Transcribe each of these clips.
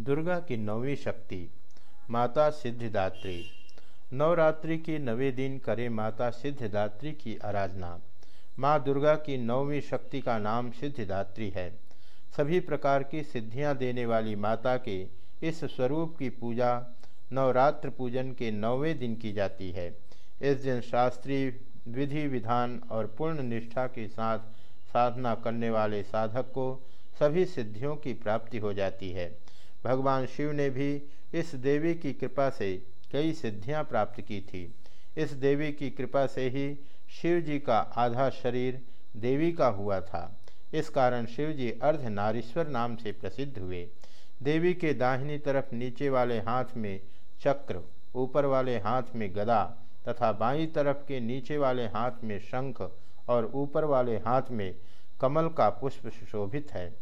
दुर्गा की नौवीं शक्ति, माता सिद्धिदात्री। नवरात्रि के नवे दिन करें माता सिद्धिदात्री की आराधना। माँ दुर्गा की नौवीं शक्ति का नाम सिद्धिदात्री है। सभी प्रकार की सिद्धियाँ देने वाली माता के इस स्वरूप की पूजा, नवरात्र पूजन के नौवें दिन की जाती है। इस दिन शास्त्रीय विधि विधान और पूर्ण निष्ठा के साथ साधना करने वाले साधक को सभी सिद्धियों की प्राप्ति हो जाती है। भगवान शिव ने भी इस देवी की कृपा से कई सिद्धियाँ प्राप्त की थी। इस देवी की कृपा से ही शिव जी का आधा शरीर देवी का हुआ था। इस कारण शिव जी अर्ध नारीश्वर नाम से प्रसिद्ध हुए। देवी के दाहिनी तरफ़ नीचे वाले हाथ में चक्र, ऊपर वाले हाथ में गदा तथा बाईं तरफ़ के नीचे वाले हाथ में शंख और ऊपर वाले हाथ में कमल का पुष्प शोभित है।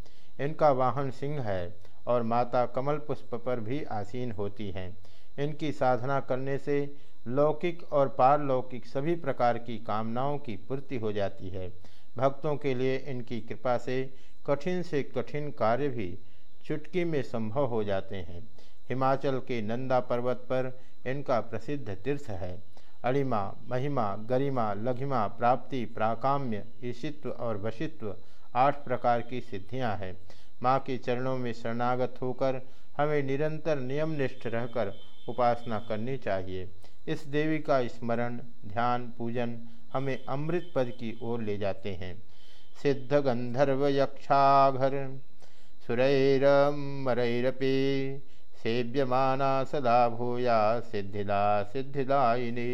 इनका वाहन सिंह है। और माता कमल पुष्प पर भी आसीन होती हैं। इनकी साधना करने से लौकिक और पारलौकिक सभी प्रकार की कामनाओं की पूर्ति हो जाती है। भक्तों के लिए इनकी कृपा से कठिन से कठिन कार्य भी चुटकी में संभव हो जाते हैं। हिमाचल के नंदा पर्वत पर इनका प्रसिद्ध तीर्थ है। अणिमा महिमा, गरिमा, लघिमा, प्राप्ति, प्राकाम्य, ईशित्व और वशित्व आठ प्रकार की सिद्धियाँ हैं। माँ के चरणों में शरणागत होकर हमें निरंतर नियमनिष्ठ रहकर उपासना करनी चाहिए। इस देवी का स्मरण, ध्यान, पूजन हमें अमृत पद की ओर ले जाते हैं। सिद्ध गंधर्व यक्षाघर सुरैरमरैरपि सेव्यमाना सदा भूया सिद्धिदा सिद्धिदायिनी